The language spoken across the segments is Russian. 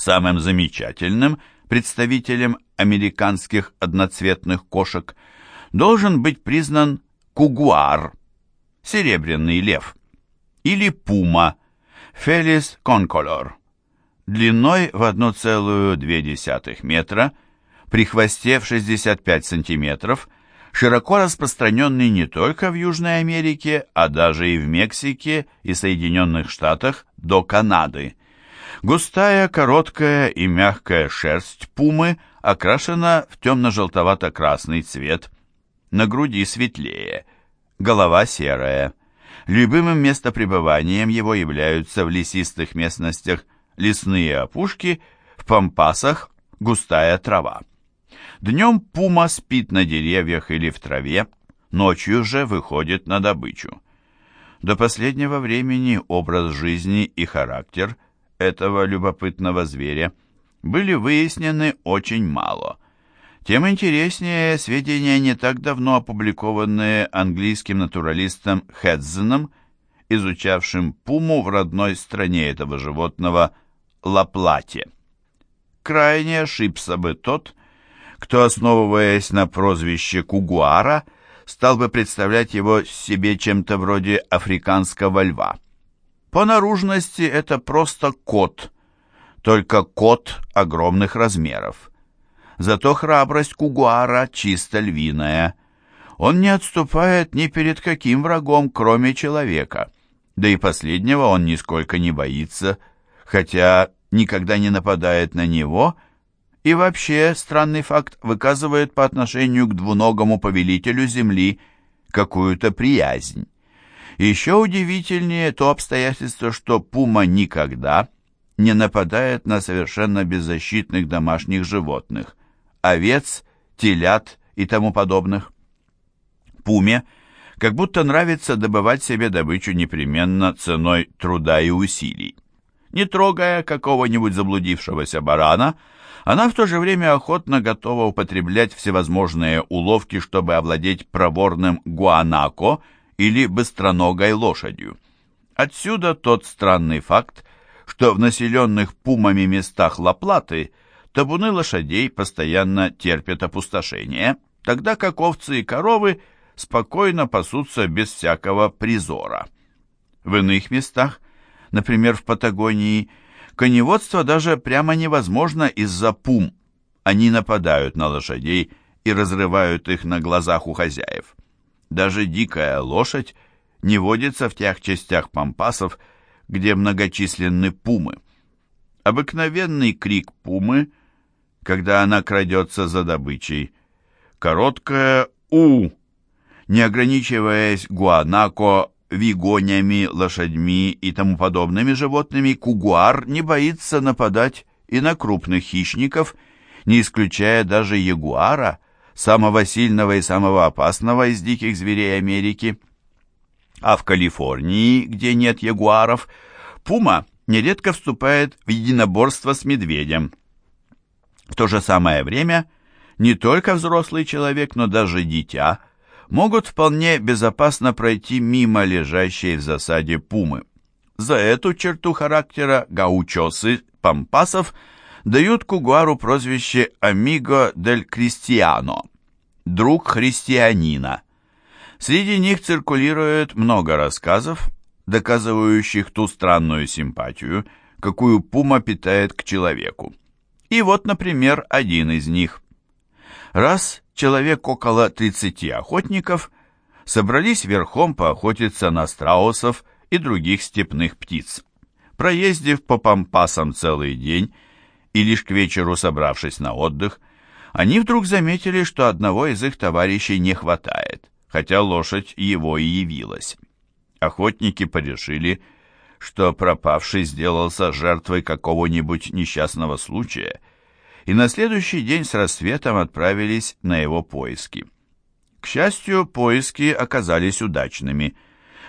Самым замечательным представителем американских одноцветных кошек должен быть признан кугуар, серебряный лев, или пума, фелис конколор, длиной в 1,2 метра, при хвосте в 65 сантиметров, широко распространенный не только в Южной Америке, а даже и в Мексике и Соединенных Штатах до Канады. Густая, короткая и мягкая шерсть пумы окрашена в темно-желтовато-красный цвет, на груди светлее, голова серая. Любимым местопребыванием его являются в лесистых местностях лесные опушки, в пампасах густая трава. Днем пума спит на деревьях или в траве, ночью же выходит на добычу. До последнего времени образ жизни и характер этого любопытного зверя были выяснены очень мало. Тем интереснее сведения, не так давно опубликованные английским натуралистом Хедзеном, изучавшим пуму в родной стране этого животного Лаплате. Крайне ошибся бы тот, кто, основываясь на прозвище Кугуара, стал бы представлять его себе чем-то вроде африканского льва. По наружности это просто кот, только кот огромных размеров. Зато храбрость Кугуара чисто львиная. Он не отступает ни перед каким врагом, кроме человека. Да и последнего он нисколько не боится, хотя никогда не нападает на него – и вообще, странный факт выказывает по отношению к двуногому повелителю Земли какую-то приязнь. Еще удивительнее то обстоятельство, что пума никогда не нападает на совершенно беззащитных домашних животных, овец, телят и тому подобных. Пуме как будто нравится добывать себе добычу непременно ценой труда и усилий. Не трогая какого-нибудь заблудившегося барана – она в то же время охотно готова употреблять всевозможные уловки, чтобы овладеть проворным гуанако или быстроногой лошадью. Отсюда тот странный факт, что в населенных пумами местах Лаплаты табуны лошадей постоянно терпят опустошение, тогда как овцы и коровы спокойно пасутся без всякого призора. В иных местах, например, в Патагонии, Коневодство даже прямо невозможно из-за пум. Они нападают на лошадей и разрывают их на глазах у хозяев. Даже дикая лошадь не водится в тех частях пампасов, где многочисленны пумы. Обыкновенный крик пумы, когда она крадется за добычей, короткое «у», не ограничиваясь гуанако вигонями, лошадьми и тому подобными животными, кугуар не боится нападать и на крупных хищников, не исключая даже ягуара, самого сильного и самого опасного из диких зверей Америки. А в Калифорнии, где нет ягуаров, пума нередко вступает в единоборство с медведем. В то же самое время не только взрослый человек, но даже дитя – могут вполне безопасно пройти мимо лежащей в засаде пумы. За эту черту характера гаучосы пампасов дают Кугуару прозвище «Амиго дель Кристиано» – «друг христианина». Среди них циркулирует много рассказов, доказывающих ту странную симпатию, какую пума питает к человеку. И вот, например, один из них. Раз человек около 30 охотников собрались верхом поохотиться на страусов и других степных птиц. Проездив по пампасам целый день и лишь к вечеру собравшись на отдых, они вдруг заметили, что одного из их товарищей не хватает, хотя лошадь его и явилась. Охотники порешили, что пропавший сделался жертвой какого-нибудь несчастного случая и на следующий день с рассветом отправились на его поиски. К счастью, поиски оказались удачными.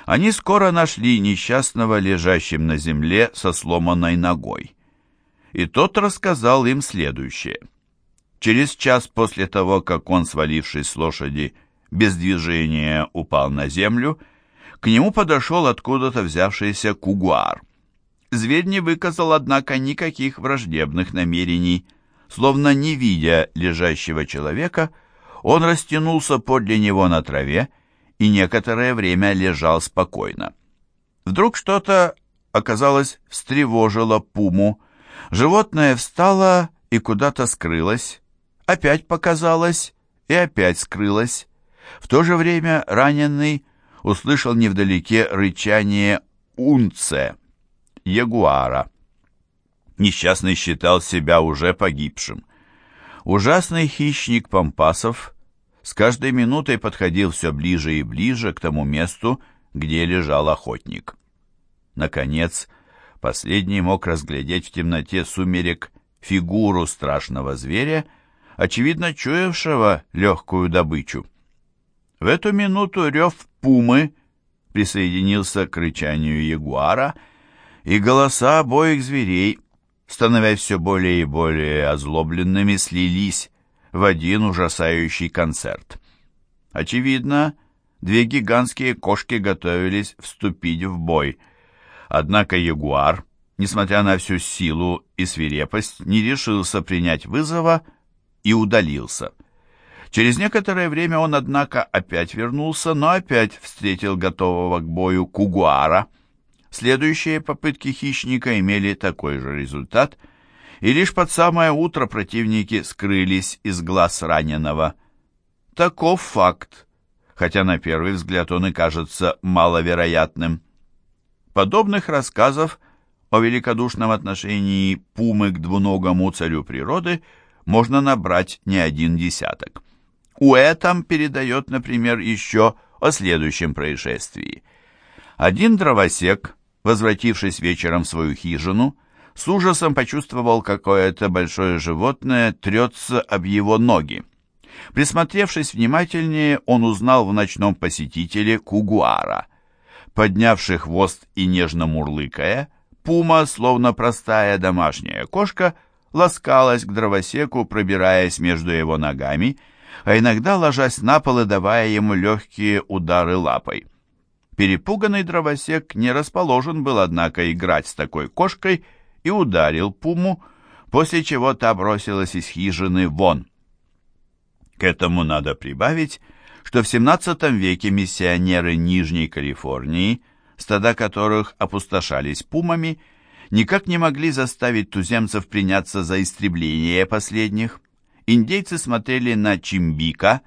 Они скоро нашли несчастного лежащим на земле со сломанной ногой. И тот рассказал им следующее. Через час после того, как он, свалившись с лошади, без движения упал на землю, к нему подошел откуда-то взявшийся кугуар. Зверь не выказал, однако, никаких враждебных намерений. Словно не видя лежащего человека, он растянулся подле него на траве и некоторое время лежал спокойно. Вдруг что-то, оказалось, встревожило пуму. Животное встало и куда-то скрылось, опять показалось и опять скрылось. В то же время раненый услышал невдалеке рычание унце, ягуара. Несчастный считал себя уже погибшим. Ужасный хищник Пампасов с каждой минутой подходил все ближе и ближе к тому месту, где лежал охотник. Наконец, последний мог разглядеть в темноте сумерек фигуру страшного зверя, очевидно чуявшего легкую добычу. В эту минуту рев пумы присоединился к рычанию ягуара, и голоса обоих зверей, становясь все более и более озлобленными, слились в один ужасающий концерт. Очевидно, две гигантские кошки готовились вступить в бой. Однако ягуар, несмотря на всю силу и свирепость, не решился принять вызова и удалился. Через некоторое время он, однако, опять вернулся, но опять встретил готового к бою кугуара. Следующие попытки хищника имели такой же результат, и лишь под самое утро противники скрылись из глаз раненого. Таков факт, хотя на первый взгляд он и кажется маловероятным. Подобных рассказов о великодушном отношении пумы к двуногому царю природы можно набрать не один десяток. Уэтам передает, например, еще о следующем происшествии. Один дровосек, возвратившись вечером в свою хижину, с ужасом почувствовал, какое-то большое животное трется об его ноги. Присмотревшись внимательнее, он узнал в ночном посетителе кугуара. Поднявший хвост и нежно мурлыкая, пума, словно простая домашняя кошка, ласкалась к дровосеку, пробираясь между его ногами, а иногда ложась на пол и давая ему легкие удары лапой. Перепуганный дровосек не расположен был, однако, играть с такой кошкой и ударил пуму, после чего та бросилась из хижины вон. К этому надо прибавить, что в XVII веке миссионеры Нижней Калифорнии, стада которых опустошались пумами, никак не могли заставить туземцев приняться за истребление последних. Индейцы смотрели на Чимбика,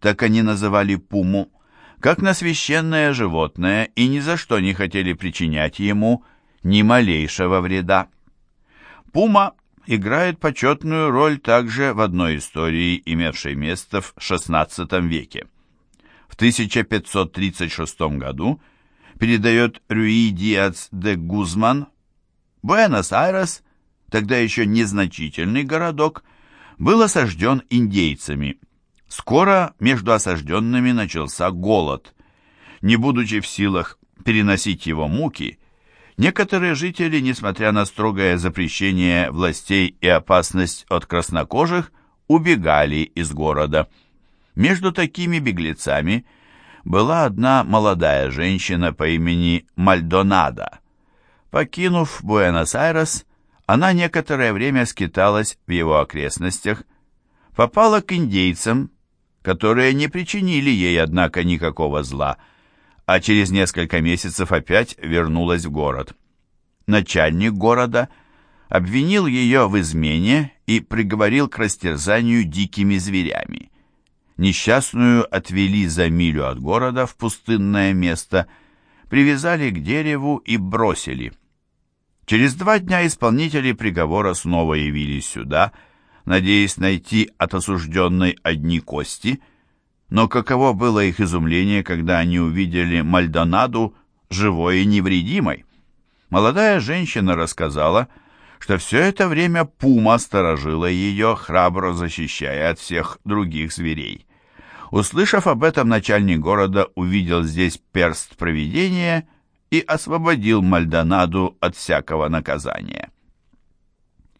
так они называли пуму, как на священное животное и ни за что не хотели причинять ему ни малейшего вреда. Пума играет почетную роль также в одной истории, имевшей место в XVI веке. В 1536 году передает Рюи Диац де Гузман, Буэнос-Айрес, тогда еще незначительный городок, был осажден индейцами. Скоро между осажденными начался голод. Не будучи в силах переносить его муки, некоторые жители, несмотря на строгое запрещение властей и опасность от краснокожих, убегали из города. Между такими беглецами была одна молодая женщина по имени Мальдонада. Покинув Буэнос-Айрес, она некоторое время скиталась в его окрестностях, попала к индейцам, которые не причинили ей, однако, никакого зла, а через несколько месяцев опять вернулась в город. Начальник города обвинил ее в измене и приговорил к растерзанию дикими зверями. Несчастную отвели за милю от города в пустынное место, привязали к дереву и бросили – Через два дня исполнители приговора снова явились сюда, надеясь найти от осужденной одни кости, но каково было их изумление, когда они увидели Мальдонаду живой и невредимой. Молодая женщина рассказала, что все это время пума сторожила ее, храбро защищая от всех других зверей. Услышав об этом, начальник города увидел здесь перст провидения и освободил Мальдонаду от всякого наказания.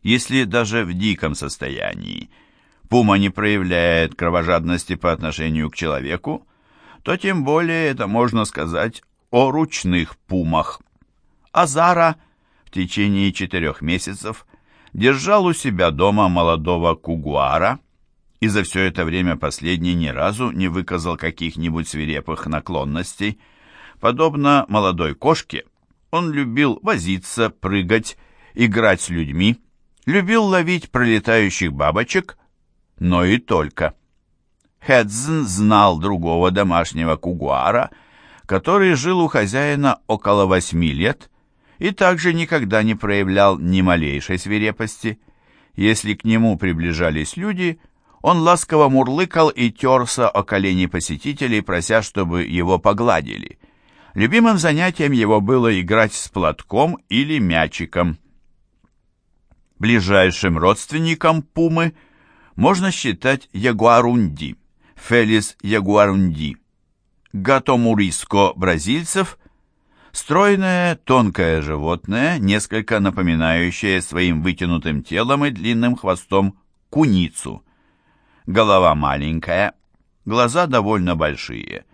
Если даже в диком состоянии пума не проявляет кровожадности по отношению к человеку, то тем более это можно сказать о ручных пумах. Азара в течение четырех месяцев держал у себя дома молодого кугуара, и за все это время последний ни разу не выказал каких-нибудь свирепых наклонностей. Подобно молодой кошке, он любил возиться, прыгать, играть с людьми, любил ловить пролетающих бабочек, но и только. Хедзен знал другого домашнего кугуара, который жил у хозяина около восьми лет и также никогда не проявлял ни малейшей свирепости. Если к нему приближались люди, он ласково мурлыкал и терся о колени посетителей, прося, чтобы его погладили. Любимым занятием его было играть с платком или мячиком. Ближайшим родственником пумы можно считать ягуарунди, фелис ягуарунди. Гатомуриско бразильцев – стройное, тонкое животное, несколько напоминающее своим вытянутым телом и длинным хвостом куницу. Голова маленькая, глаза довольно большие,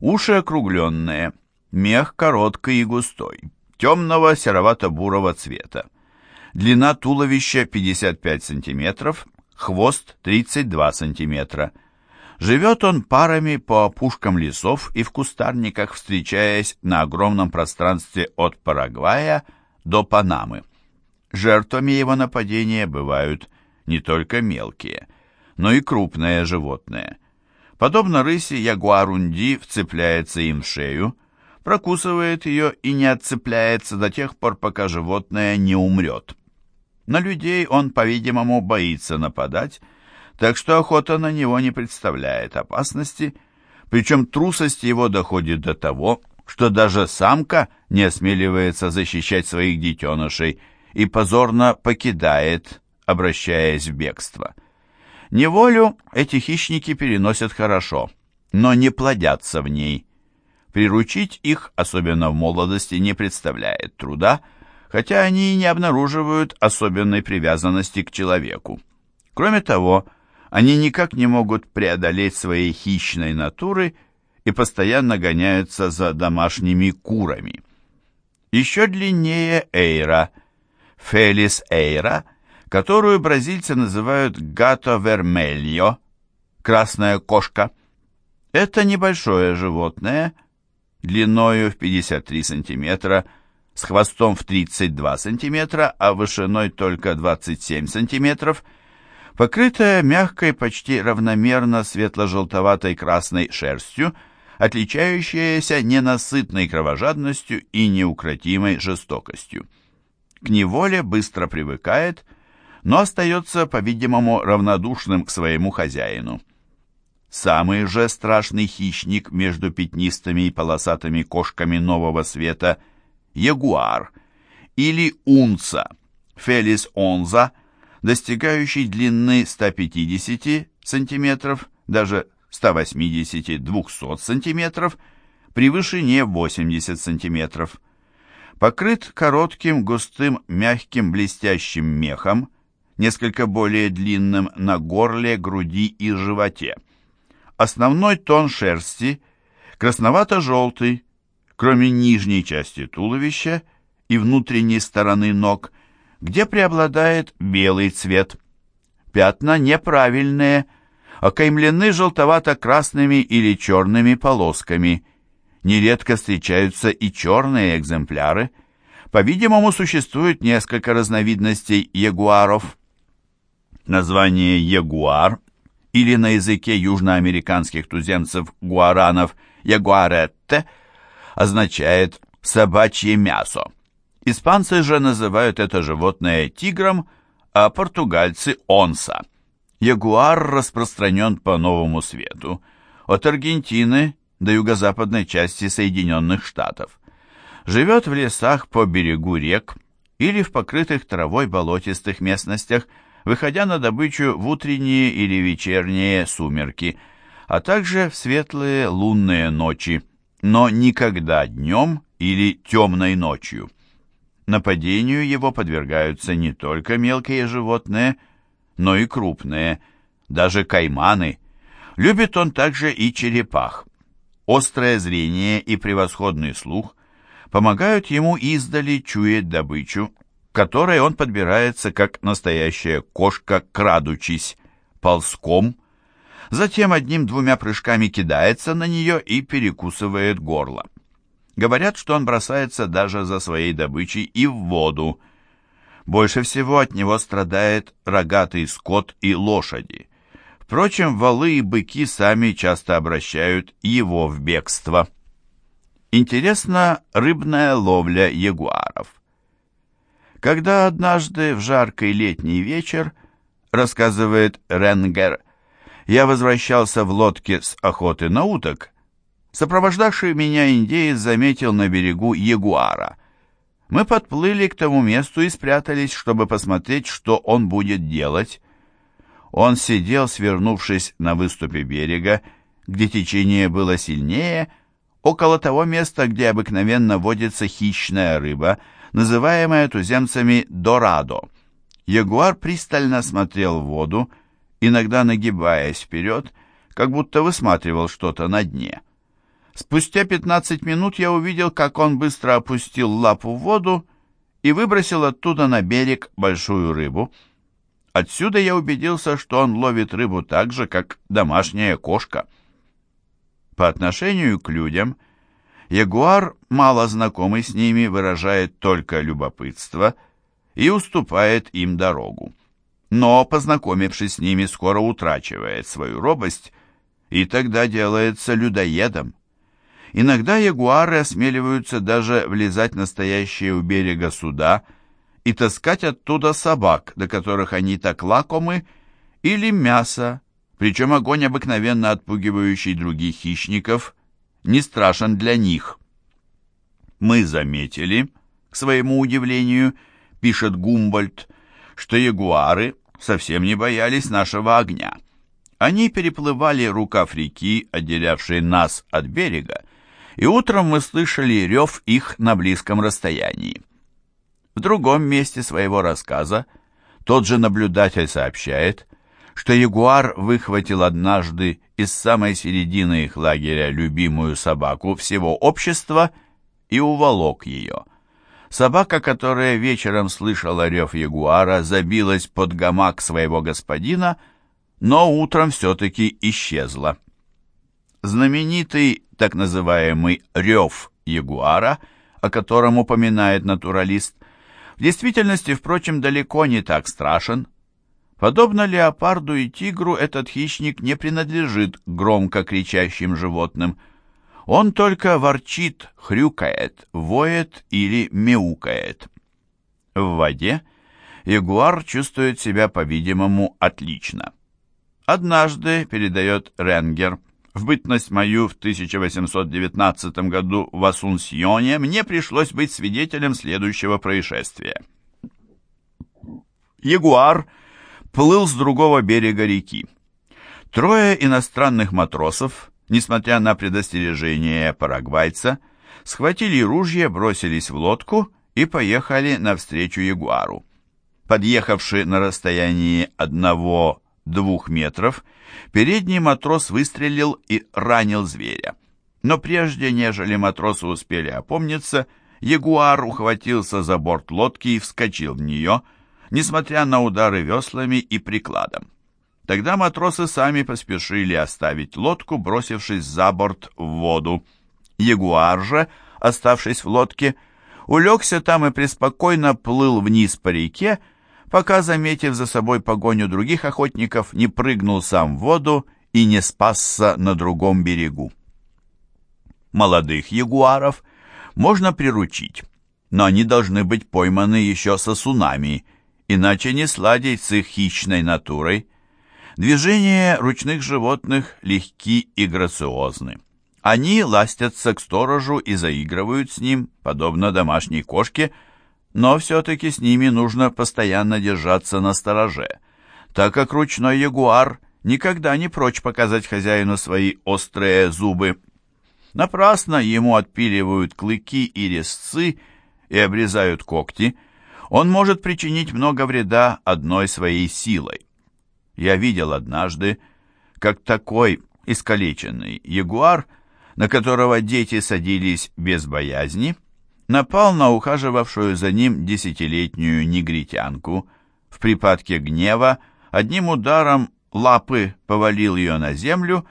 уши округленные, мех короткий и густой, темного серовато-бурого цвета. Длина туловища 55 см, хвост 32 см. Живет он парами по опушкам лесов и в кустарниках, встречаясь на огромном пространстве от Парагвая до Панамы. Жертвами его нападения бывают не только мелкие, но и крупные животные. Подобно рыси, ягуарунди вцепляется им в шею, прокусывает ее и не отцепляется до тех пор, пока животное не умрет. На людей он, по-видимому, боится нападать, так что охота на него не представляет опасности, причем трусость его доходит до того, что даже самка не осмеливается защищать своих детенышей и позорно покидает, обращаясь в бегство. Неволю эти хищники переносят хорошо, но не плодятся в ней. Приручить их, особенно в молодости, не представляет труда, хотя они и не обнаруживают особенной привязанности к человеку. Кроме того, они никак не могут преодолеть своей хищной натуры и постоянно гоняются за домашними курами. Еще длиннее эйра, фелис эйра, которую бразильцы называют гато вермельо, красная кошка. Это небольшое животное, длиною в 53 сантиметра, с хвостом в 32 см, а вышиной только 27 см, покрытая мягкой, почти равномерно светло-желтоватой красной шерстью, отличающаяся ненасытной кровожадностью и неукротимой жестокостью. К неволе быстро привыкает, но остается, по-видимому, равнодушным к своему хозяину. Самый же страшный хищник между пятнистыми и полосатыми кошками нового света – ягуар или унца, фелис онза, достигающий длины 150 см, даже 180-200 см, при вышине 80 см. Покрыт коротким, густым, мягким, блестящим мехом, несколько более длинным на горле, груди и животе. Основной тон шерсти красновато-желтый, кроме нижней части туловища и внутренней стороны ног, где преобладает белый цвет. Пятна неправильные, окаймлены желтовато-красными или черными полосками. Нередко встречаются и черные экземпляры. По-видимому, существует несколько разновидностей ягуаров. Название ягуар или на языке южноамериканских туземцев гуаранов ягуаретте – означает «собачье мясо». Испанцы же называют это животное тигром, а португальцы – онса. Ягуар распространен по Новому Свету, от Аргентины до юго-западной части Соединенных Штатов. Живет в лесах по берегу рек или в покрытых травой болотистых местностях, выходя на добычу в утренние или вечерние сумерки, а также в светлые лунные ночи но никогда днем или темной ночью. Нападению его подвергаются не только мелкие животные, но и крупные, даже кайманы. Любит он также и черепах. Острое зрение и превосходный слух помогают ему издали чуять добычу, которой он подбирается, как настоящая кошка, крадучись, ползком, затем одним-двумя прыжками кидается на нее и перекусывает горло. Говорят, что он бросается даже за своей добычей и в воду. Больше всего от него страдает рогатый скот и лошади. Впрочем, валы и быки сами часто обращают его в бегство. Интересна рыбная ловля ягуаров. Когда однажды в жаркий летний вечер, рассказывает Ренгер, я возвращался в лодке с охоты на уток, сопровождавший меня индеец заметил на берегу ягуара. Мы подплыли к тому месту и спрятались, чтобы посмотреть, что он будет делать. Он сидел, свернувшись на выступе берега, где течение было сильнее, около того места, где обыкновенно водится хищная рыба, называемая туземцами дорадо. Ягуар пристально смотрел в воду, иногда нагибаясь вперед, как будто высматривал что-то на дне. Спустя 15 минут я увидел, как он быстро опустил лапу в воду и выбросил оттуда на берег большую рыбу — Отсюда я убедился, что он ловит рыбу так же, как домашняя кошка. По отношению к людям, ягуар, мало знакомый с ними, выражает только любопытство и уступает им дорогу. Но, познакомившись с ними, скоро утрачивает свою робость и тогда делается людоедом. Иногда ягуары осмеливаются даже влезать на стоящие у берега суда – и таскать оттуда собак, до которых они так лакомы, или мясо, причем огонь, обыкновенно отпугивающий других хищников, не страшен для них. Мы заметили, к своему удивлению, пишет Гумбольд, что ягуары совсем не боялись нашего огня. Они переплывали рукав реки, отделявшей нас от берега, и утром мы слышали рев их на близком расстоянии. В другом месте своего рассказа тот же наблюдатель сообщает, что ягуар выхватил однажды из самой середины их лагеря любимую собаку всего общества и уволок ее. Собака, которая вечером слышала рев ягуара, забилась под гамак своего господина, но утром все-таки исчезла. Знаменитый так называемый «рев ягуара», о котором упоминает натуралист, в действительности, впрочем, далеко не так страшен. Подобно леопарду и тигру, этот хищник не принадлежит громко кричащим животным. Он только ворчит, хрюкает, воет или мяукает. В воде ягуар чувствует себя, по-видимому, отлично. Однажды, передает Ренгер, в бытность мою в 1819 году в Асунсьоне мне пришлось быть свидетелем следующего происшествия. Ягуар плыл с другого берега реки. Трое иностранных матросов, несмотря на предостережение парагвайца, схватили ружья, бросились в лодку и поехали навстречу ягуару. Подъехавший на расстоянии одного-двух метров, Передний матрос выстрелил и ранил зверя. Но прежде, нежели матросы успели опомниться, ягуар ухватился за борт лодки и вскочил в нее, несмотря на удары веслами и прикладом. Тогда матросы сами поспешили оставить лодку, бросившись за борт в воду. Ягуар же, оставшись в лодке, улегся там и преспокойно плыл вниз по реке, пока, заметив за собой погоню других охотников, не прыгнул сам в воду и не спасся на другом берегу. Молодых ягуаров можно приручить, но они должны быть пойманы еще сосунами, иначе не сладить с их хищной натурой. Движения ручных животных легки и грациозны. Они ластятся к сторожу и заигрывают с ним, подобно домашней кошке – но все-таки с ними нужно постоянно держаться на стороже, так как ручной ягуар никогда не прочь показать хозяину свои острые зубы. Напрасно ему отпиливают клыки и резцы и обрезают когти, он может причинить много вреда одной своей силой. Я видел однажды, как такой искалеченный ягуар, на которого дети садились без боязни, напал на ухаживавшую за ним десятилетнюю негритянку, в припадке гнева одним ударом лапы повалил ее на землю,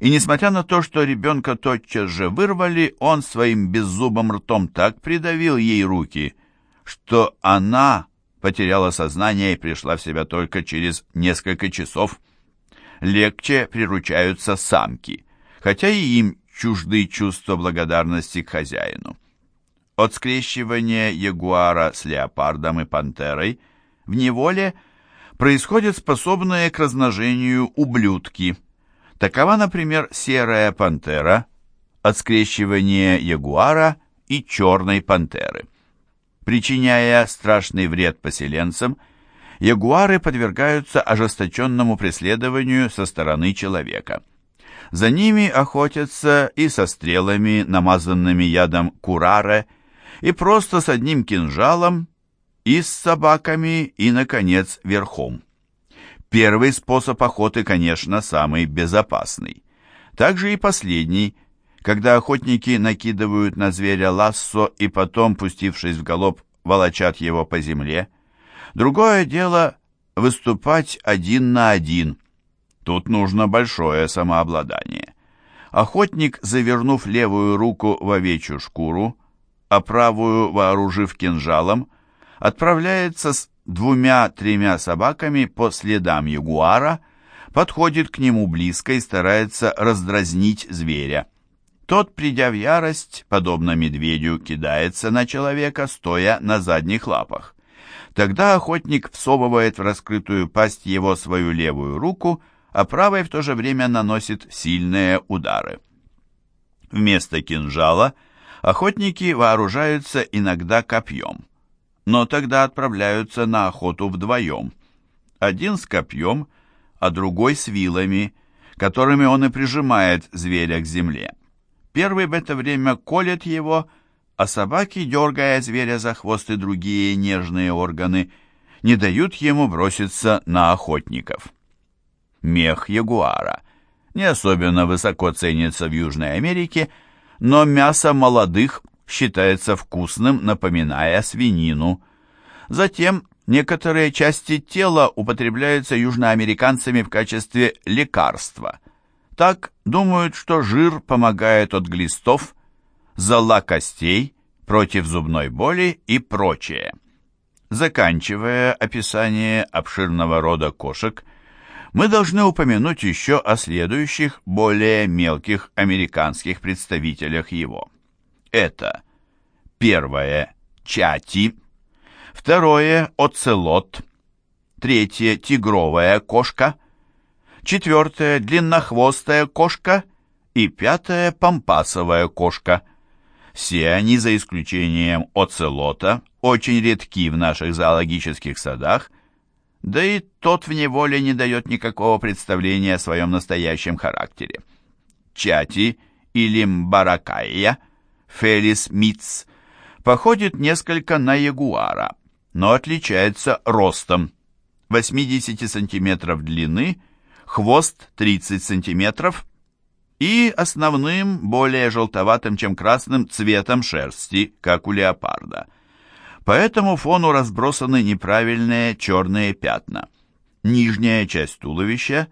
и, несмотря на то, что ребенка тотчас же вырвали, он своим беззубым ртом так придавил ей руки, что она потеряла сознание и пришла в себя только через несколько часов. Легче приручаются самки, хотя и им чужды чувства благодарности к хозяину. От скрещивания ягуара с леопардом и пантерой в неволе происходят способные к размножению ублюдки. Такова, например, серая пантера от скрещивания ягуара и черной пантеры. Причиняя страшный вред поселенцам, ягуары подвергаются ожесточенному преследованию со стороны человека. За ними охотятся и со стрелами, намазанными ядом кураре, и просто с одним кинжалом, и с собаками, и, наконец, верхом. Первый способ охоты, конечно, самый безопасный. Также и последний, когда охотники накидывают на зверя лассо и потом, пустившись в галоп, волочат его по земле. Другое дело — выступать один на один. Тут нужно большое самообладание. Охотник, завернув левую руку в овечью шкуру, а правую вооружив кинжалом, отправляется с двумя-тремя собаками по следам ягуара, подходит к нему близко и старается раздразнить зверя. Тот, придя в ярость, подобно медведю, кидается на человека, стоя на задних лапах. Тогда охотник всовывает в раскрытую пасть его свою левую руку, а правой в то же время наносит сильные удары. Вместо кинжала охотники вооружаются иногда копьем, но тогда отправляются на охоту вдвоем. Один с копьем, а другой с вилами, которыми он и прижимает зверя к земле. Первый в это время колет его, а собаки, дергая зверя за хвост и другие нежные органы, не дают ему броситься на охотников. Мех ягуара не особенно высоко ценится в Южной Америке, но мясо молодых считается вкусным, напоминая свинину. Затем некоторые части тела употребляются южноамериканцами в качестве лекарства. Так думают, что жир помогает от глистов, зола костей, против зубной боли и прочее. Заканчивая описание обширного рода кошек, мы должны упомянуть еще о следующих, более мелких американских представителях его. Это первое – чати, второе – оцелот, третье – тигровая кошка – четвертая – длиннохвостая кошка и пятая – пампасовая кошка. Все они, за исключением оцелота, очень редки в наших зоологических садах, да и тот в неволе не дает никакого представления о своем настоящем характере. Чати или мбаракайя, фелис митц, походит несколько на ягуара, но отличается ростом 80 сантиметров длины – хвост 30 см и основным, более желтоватым, чем красным, цветом шерсти, как у леопарда. По этому фону разбросаны неправильные черные пятна. Нижняя часть туловища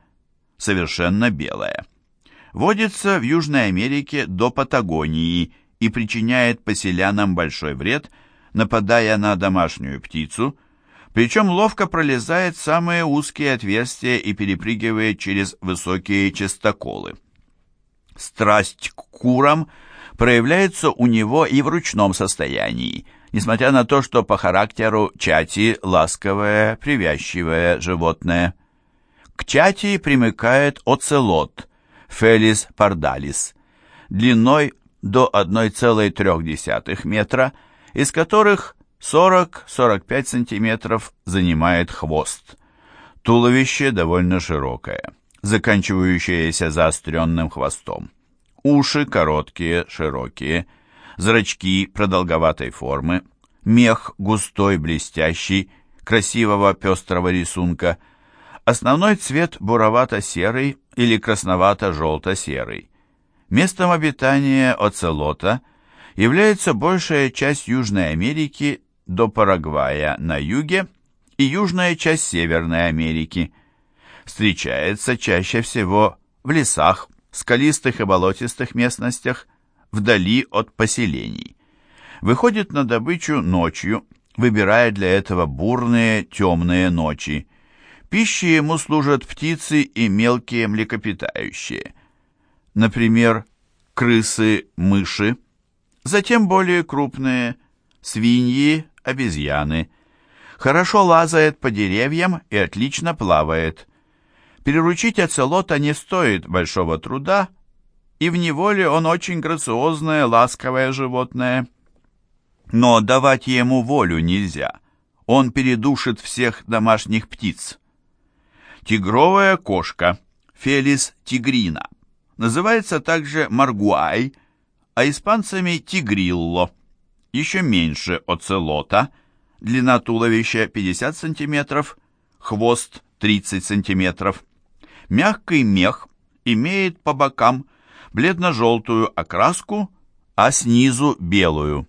совершенно белая. Водится в Южной Америке до Патагонии и причиняет поселянам большой вред, нападая на домашнюю птицу – причем ловко пролезает самые узкие отверстия и перепрыгивает через высокие частоколы. Страсть к курам проявляется у него и в ручном состоянии, несмотря на то, что по характеру чати ласковое, привязчивое животное. К чати примыкает оцелот, фелис пардалис, длиной до 1,3 метра, из которых 40-45 сантиметров занимает хвост. Туловище довольно широкое, заканчивающееся заостренным хвостом. Уши короткие, широкие, зрачки продолговатой формы, мех густой, блестящий, красивого пестрого рисунка. Основной цвет буровато-серый или красновато-желто-серый. Местом обитания оцелота является большая часть Южной Америки до Парагвая на юге и южная часть Северной Америки. Встречается чаще всего в лесах, скалистых и болотистых местностях, вдали от поселений. Выходит на добычу ночью, выбирая для этого бурные темные ночи. Пищей ему служат птицы и мелкие млекопитающие. Например, крысы, мыши, затем более крупные свиньи, обезьяны. Хорошо лазает по деревьям и отлично плавает. Переручить оцелота не стоит большого труда, и в неволе он очень грациозное, ласковое животное. Но давать ему волю нельзя. Он передушит всех домашних птиц. Тигровая кошка, Фелис тигрина, называется также маргуай, а испанцами тигрилло. Еще меньше оцелота, длина туловища 50 см, хвост 30 см. Мягкий мех имеет по бокам бледно-желтую окраску, а снизу белую.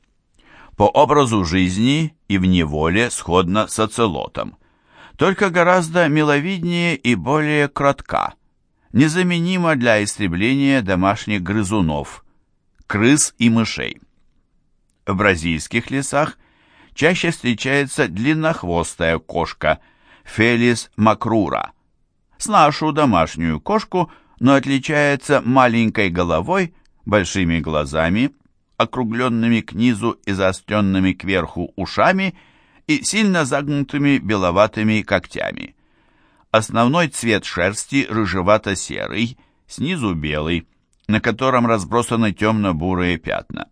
По образу жизни и в неволе сходно с оцелотом, только гораздо миловиднее и более кротка, незаменима для истребления домашних грызунов, крыс и мышей. В бразильских лесах чаще встречается длиннохвостая кошка Фелис макрура, с нашу домашнюю кошку, но отличается маленькой головой, большими глазами, округленными к низу и заостренными кверху ушами и сильно загнутыми беловатыми когтями. Основной цвет шерсти рыжевато-серый, снизу белый, на котором разбросаны темно-бурые пятна.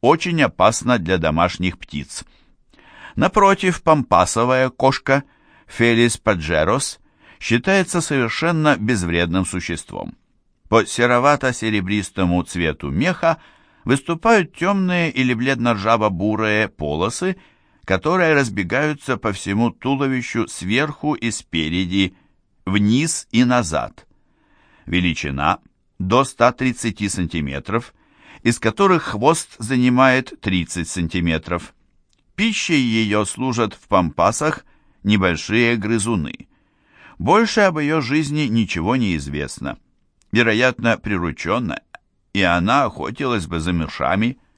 Очень опасно для домашних птиц. Напротив, пампасовая кошка Фелис паджерос считается совершенно безвредным существом. По серовато-серебристому цвету меха выступают темные или бледно-ржаво-бурые полосы, которые разбегаются по всему туловищу сверху и спереди, вниз и назад. Величина до 130 см, из которых хвост занимает 30 см. Пищей ее служат в пампасах небольшие грызуны. Больше об ее жизни ничего не известно. Вероятно, прирученная, и она охотилась бы за мышами –